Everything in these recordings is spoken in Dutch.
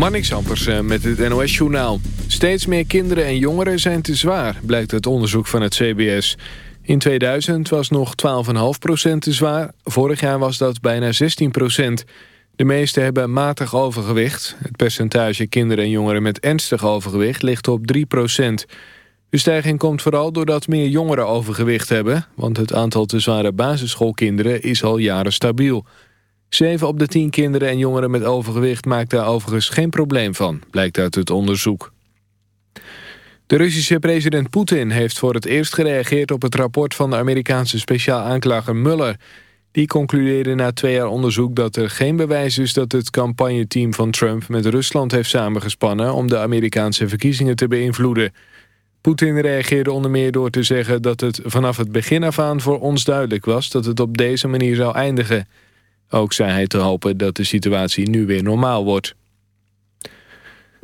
Marnix Ampersen met het NOS-journaal. Steeds meer kinderen en jongeren zijn te zwaar, blijkt uit onderzoek van het CBS. In 2000 was nog 12,5% te zwaar. Vorig jaar was dat bijna 16% De meeste hebben matig overgewicht. Het percentage kinderen en jongeren met ernstig overgewicht ligt op 3% De stijging komt vooral doordat meer jongeren overgewicht hebben... want het aantal te zware basisschoolkinderen is al jaren stabiel... 7 op de 10 kinderen en jongeren met overgewicht maakt daar overigens geen probleem van, blijkt uit het onderzoek. De Russische president Poetin heeft voor het eerst gereageerd op het rapport van de Amerikaanse speciaal aanklager Mueller. Die concludeerde na twee jaar onderzoek dat er geen bewijs is dat het campagneteam van Trump met Rusland heeft samengespannen om de Amerikaanse verkiezingen te beïnvloeden. Poetin reageerde onder meer door te zeggen dat het vanaf het begin af aan voor ons duidelijk was dat het op deze manier zou eindigen. Ook zei hij te hopen dat de situatie nu weer normaal wordt.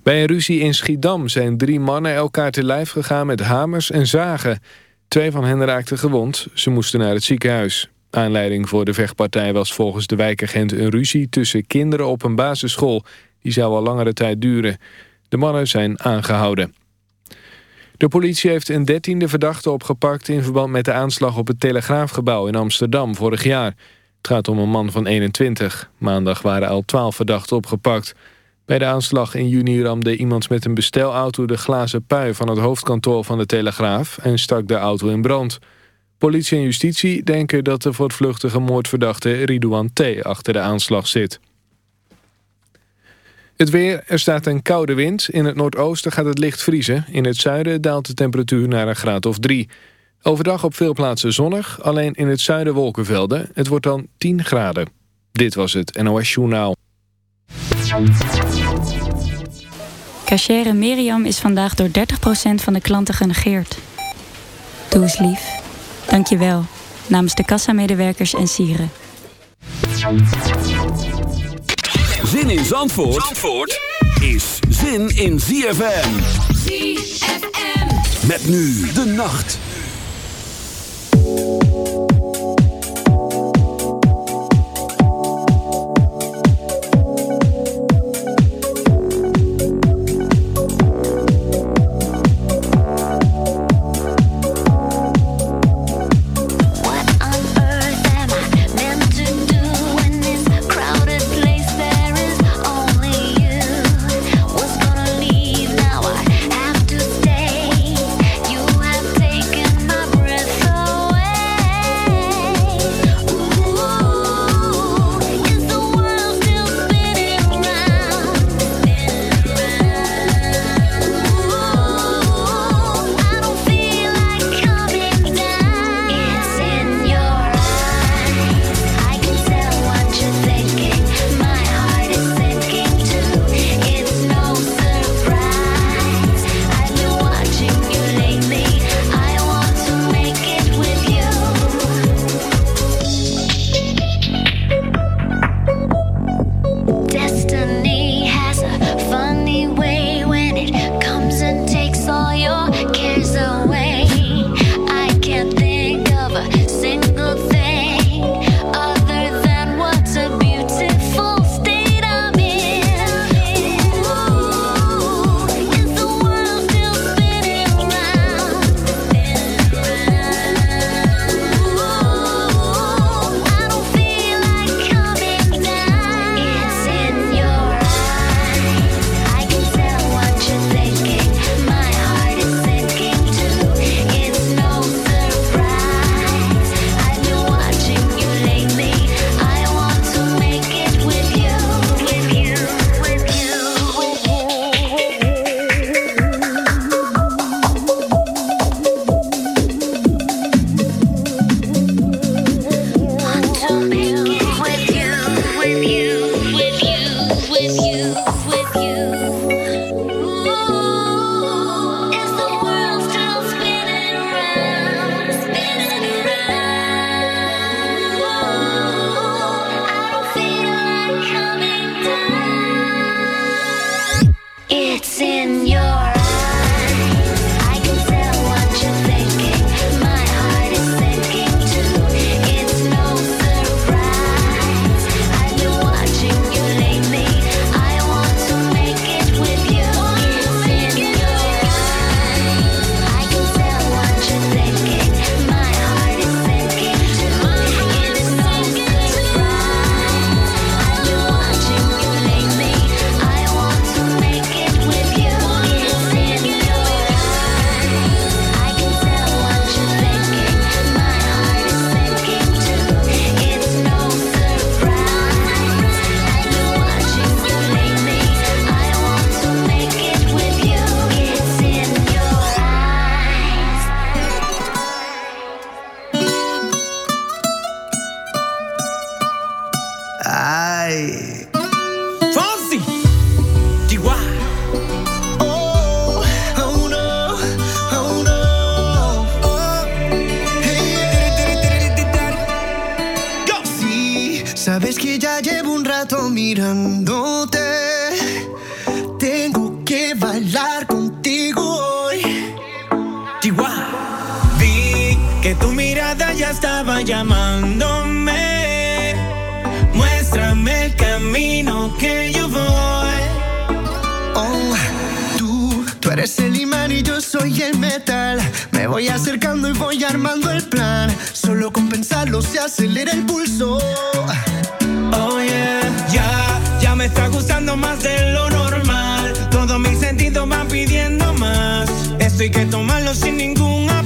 Bij een ruzie in Schiedam zijn drie mannen elkaar te lijf gegaan met hamers en zagen. Twee van hen raakten gewond. Ze moesten naar het ziekenhuis. Aanleiding voor de vechtpartij was volgens de wijkagent een ruzie tussen kinderen op een basisschool. Die zou al langere tijd duren. De mannen zijn aangehouden. De politie heeft een dertiende verdachte opgepakt... in verband met de aanslag op het Telegraafgebouw in Amsterdam vorig jaar. Het gaat om een man van 21. Maandag waren al 12 verdachten opgepakt. Bij de aanslag in juni ramde iemand met een bestelauto de glazen pui van het hoofdkantoor van de Telegraaf en stak de auto in brand. Politie en justitie denken dat de voortvluchtige moordverdachte Ridouan T. achter de aanslag zit. Het weer, er staat een koude wind. In het noordoosten gaat het licht vriezen. In het zuiden daalt de temperatuur naar een graad of drie. Overdag op veel plaatsen zonnig, alleen in het zuiden wolkenvelden. Het wordt dan 10 graden. Dit was het NOS Journaal. Cachere Miriam is vandaag door 30% van de klanten genegeerd. Doe eens lief. Dank je wel. Namens de kassamedewerkers en sieren. Zin in Zandvoort, Zandvoort is zin in ZFM. ZFM. Met nu de nacht. You. acercando y voy armando el plan. Solo con pensarlo se acelera el pulso. Oh yeah, ya, ya me está gustando más de lo normal. Todos mis sentidos van pidiendo más. Esto hay que tomarlo sin ningún apuro.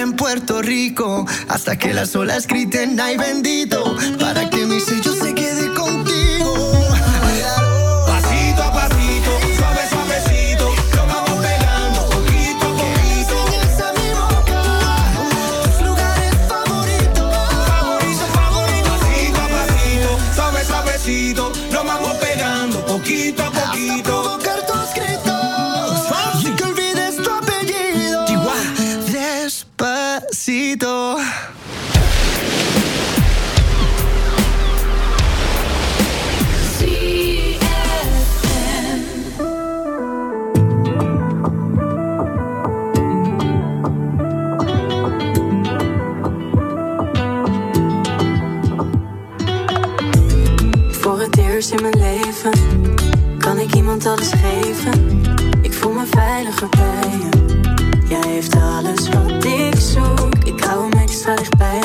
playa en Puerto Rico hasta que las olas griten ay bendito para que mi sello se quede contigo. Pasito a pasito, suave suavecito, lo vamos pegando poquito a poquito. Esa mi boca, tus lugares favoritos, favorito favorito. Pasito a pasito, suave suavecito, lo vamos pegando poquito a poquito. Voor het eerst in mijn leven kan ik iemand alles geven. Ik voel me veiliger bij je. Jij heeft alles wat ik satisfaction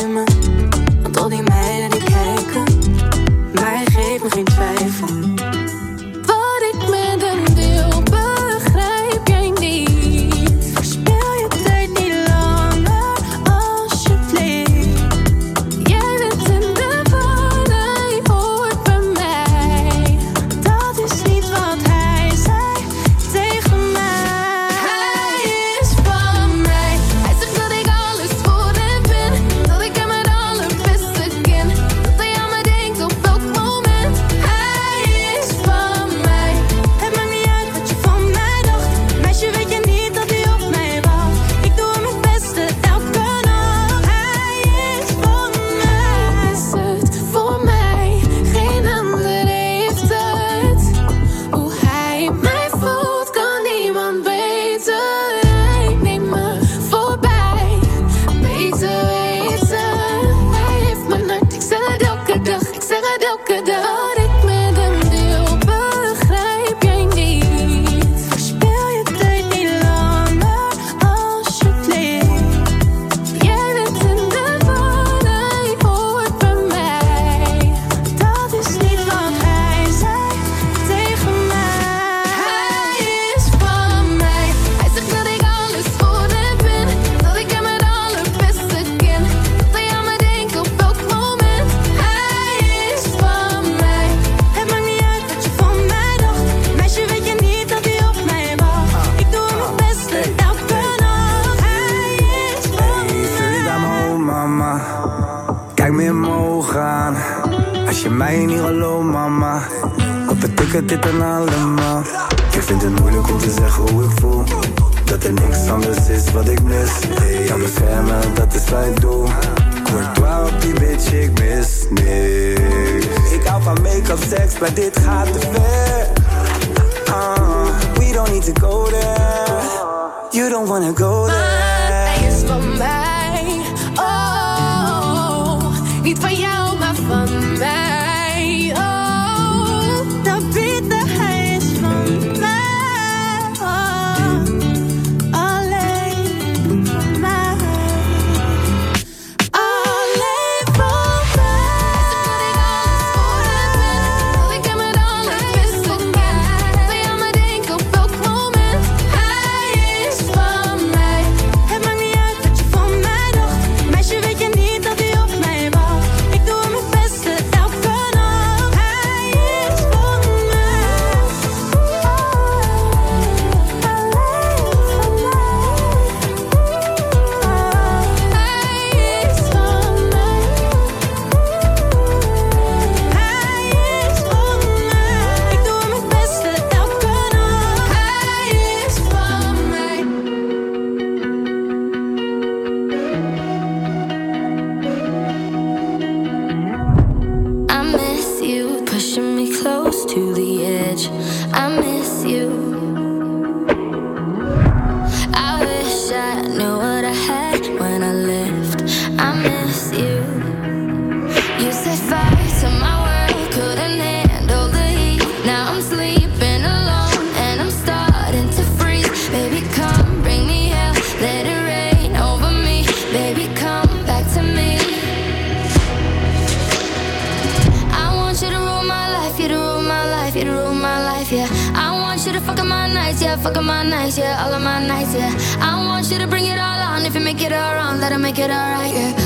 Fuck up my nights, yeah, all of my nights, yeah. I want you to bring it all on. If you make it all wrong, that'll make it alright, yeah.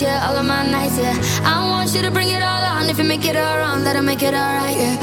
yeah, all of my nights, yeah. I want you to bring it all on. If you make it all wrong, that'll make it all right, yeah.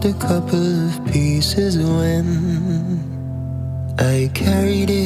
Lost a couple of pieces when I carried it,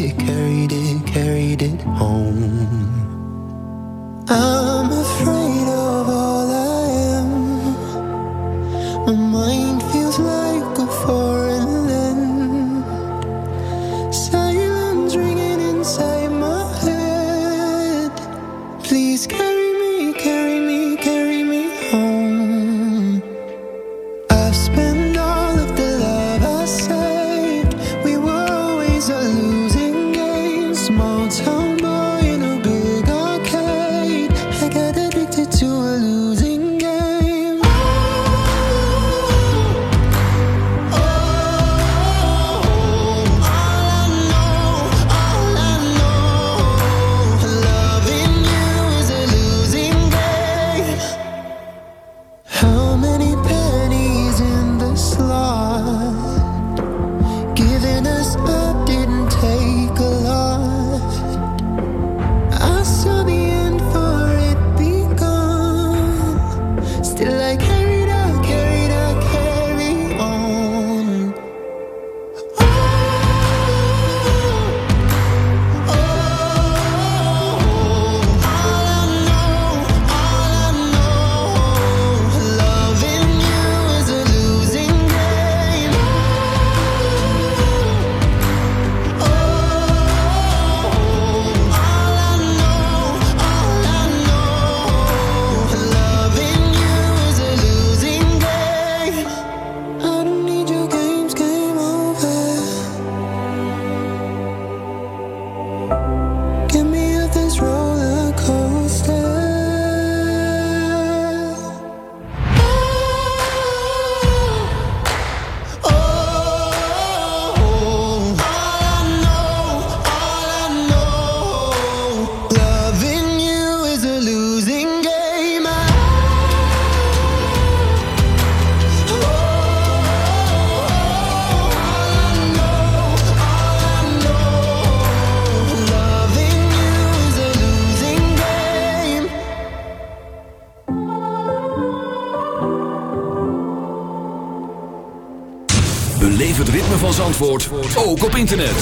ritme van Zandvoort, ook op internet.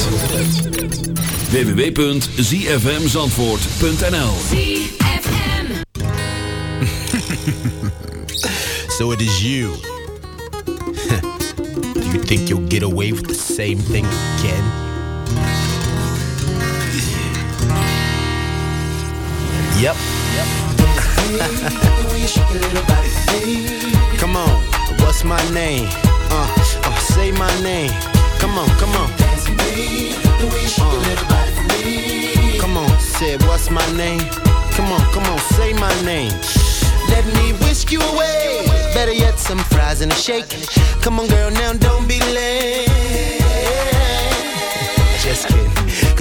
www.zfmzandvoort.nl So it is you. Do you think you'll get away with the same thing again? Yep. come on, what's my name? Uh, uh, say my name. Come on, come on. Uh, come on, say what's my name? Come on, come on, say my name. Let me whisk you away. Better yet, some fries and a shake. Come on, girl, now don't be late. Just kidding.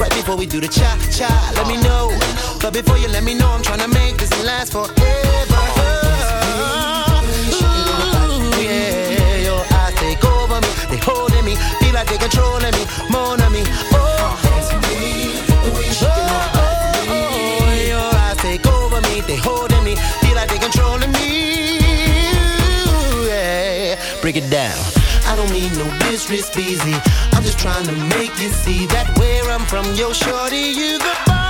Right before we do the cha cha, let me know. But before you let me know, I'm trying to make this last forever. Ooh, yeah, your eyes take over me, they holding me, feel like they controlling me, more than me. Oh. oh, oh they holding me, feel like they controlling me. Yeah. Break it down don't mean no mistress busy. I'm just trying to make you see that where I'm from, yo, shorty, you the boss.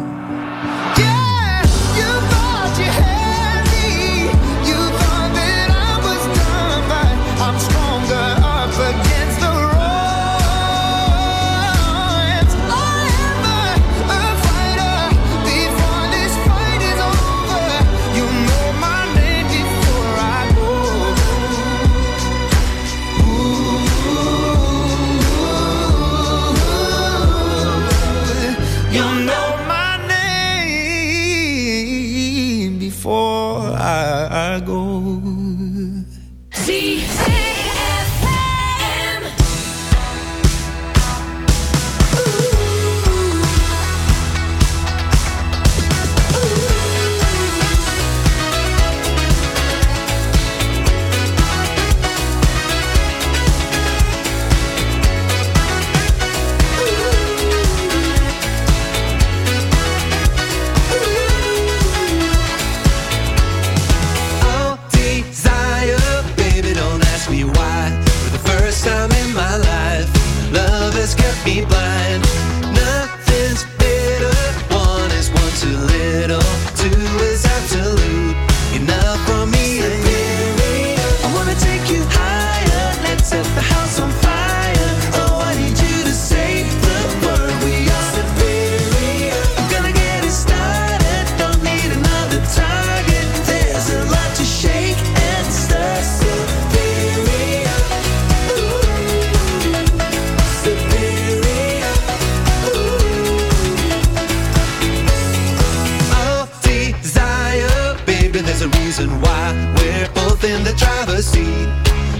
reason why we're both in the driver's seat.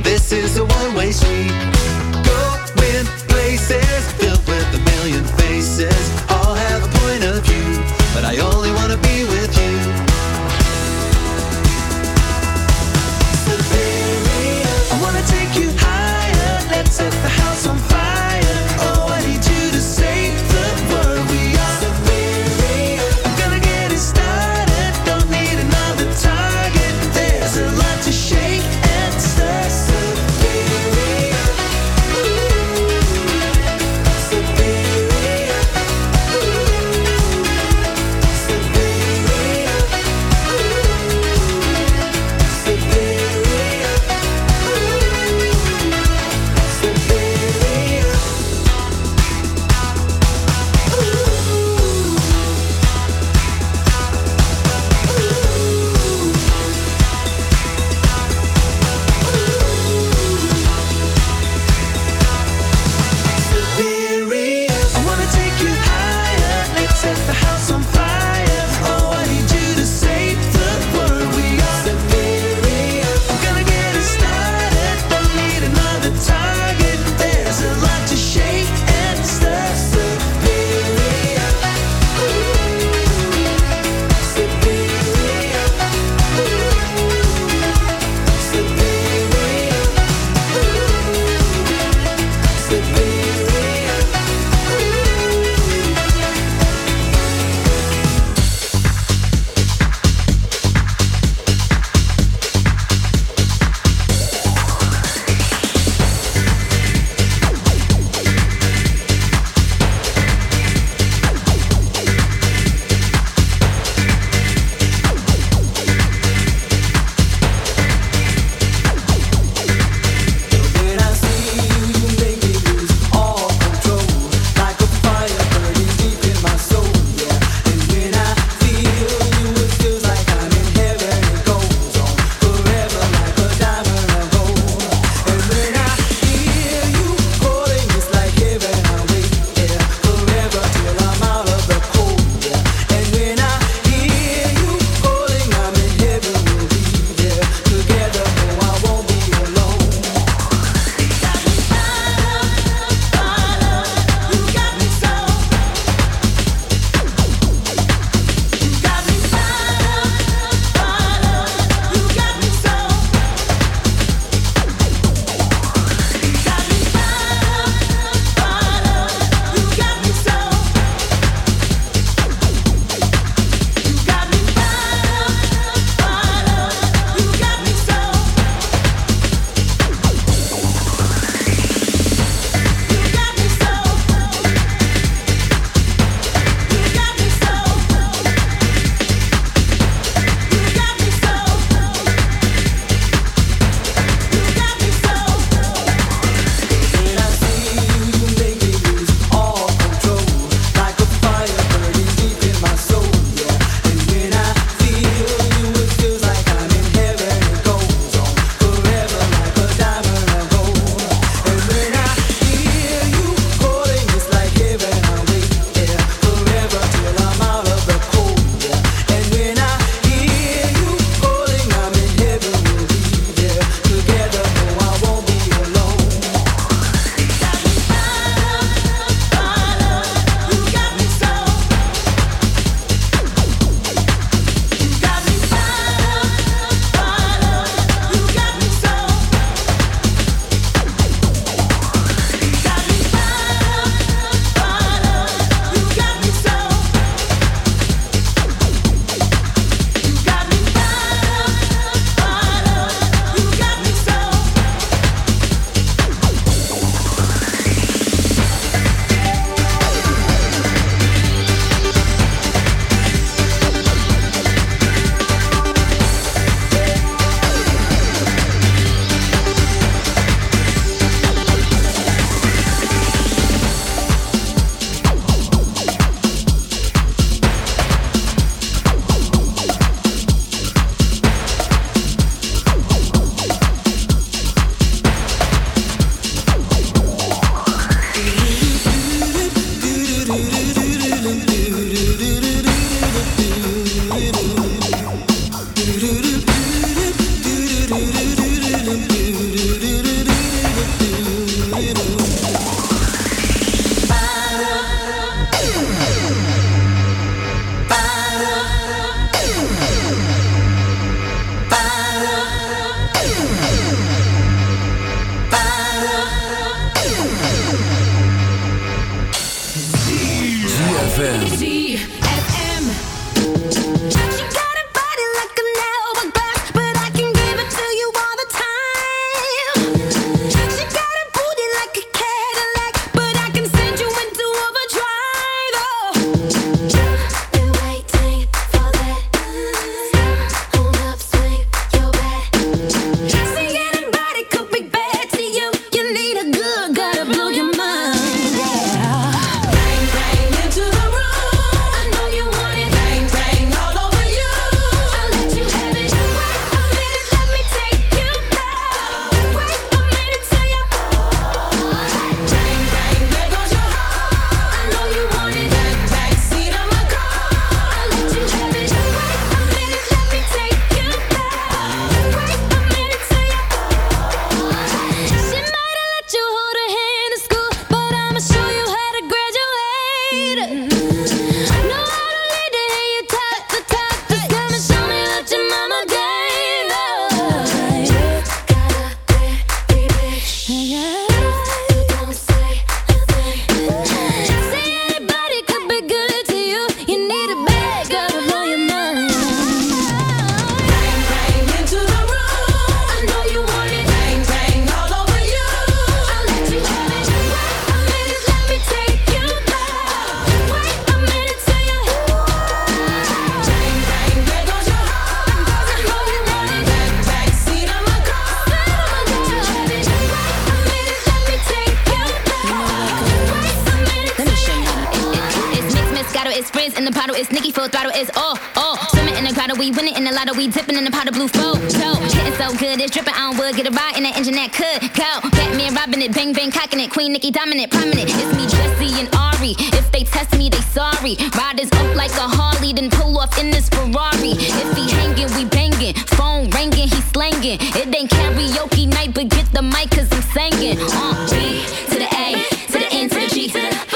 This is a one way street. Going places. is up like a Harley, then pull off in this Ferrari. If he hangin', we bangin'. Phone ringin', he slangin'. It ain't karaoke night, but get the mic, cause I'm singin'. Uh, B to the A, to the N, to the G, to the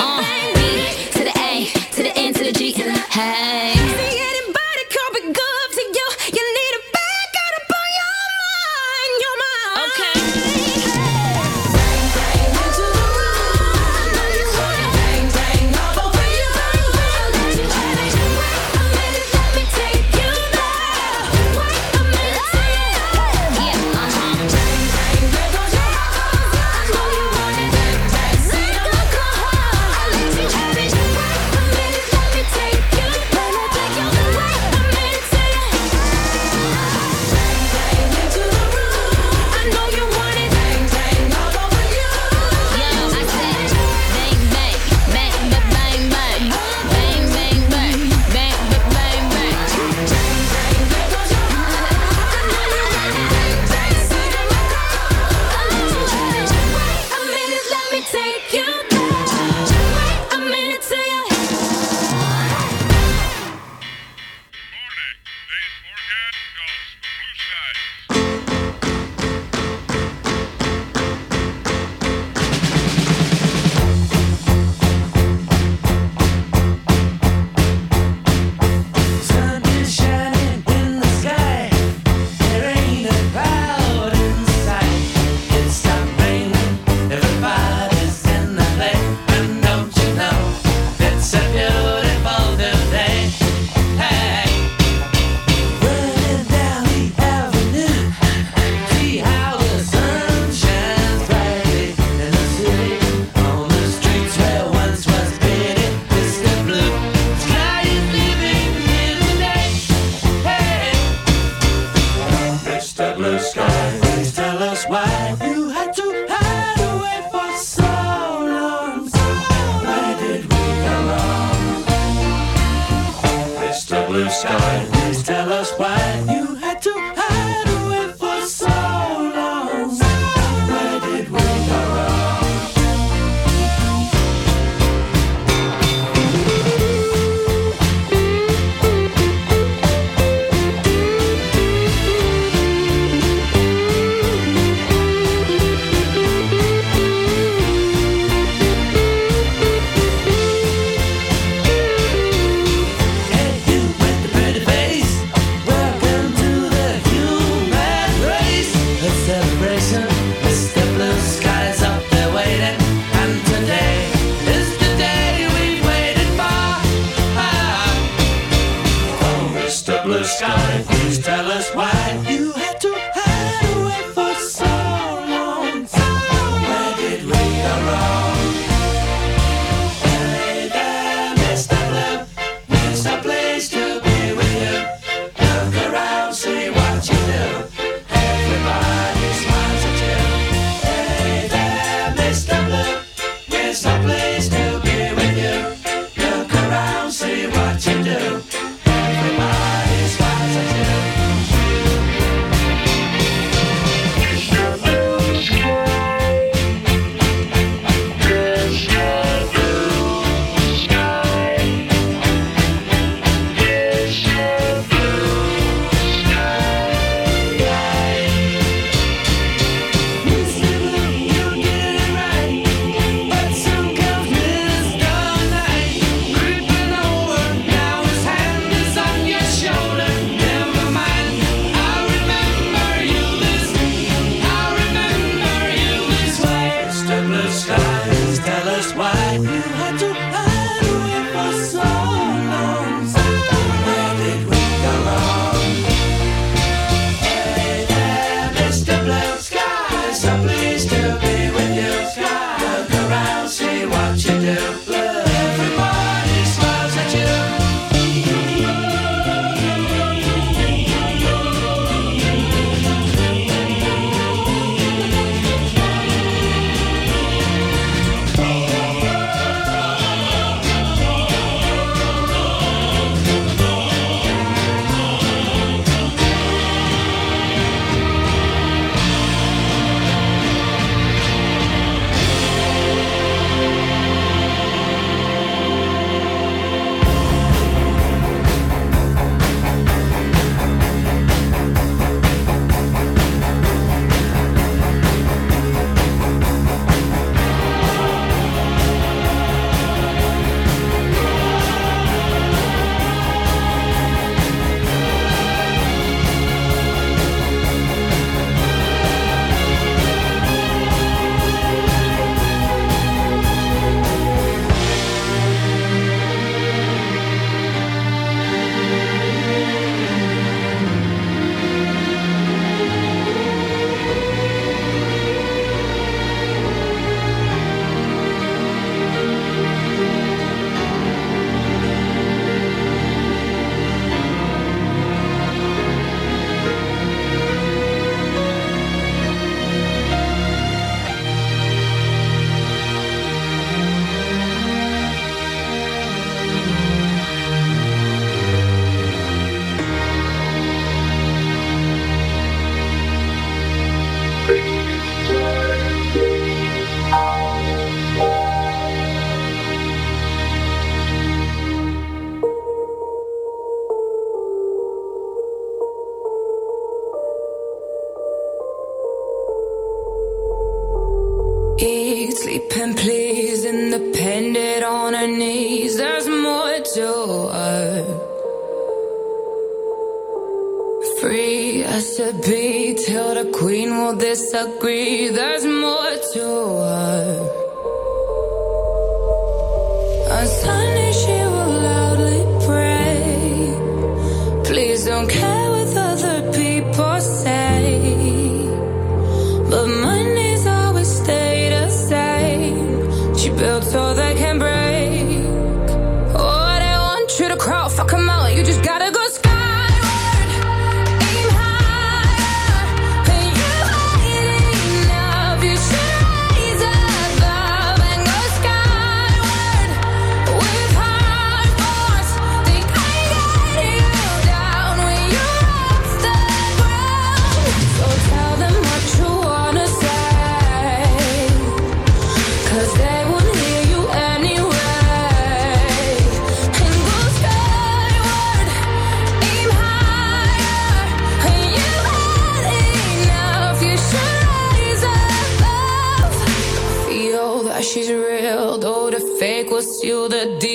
deal.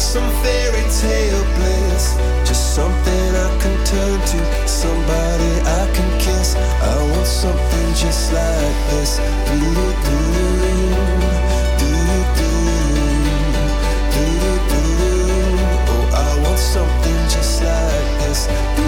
some fairy tale bliss. Just something I can turn to, somebody I can kiss. I want something just like this. Oh, I want something just like this.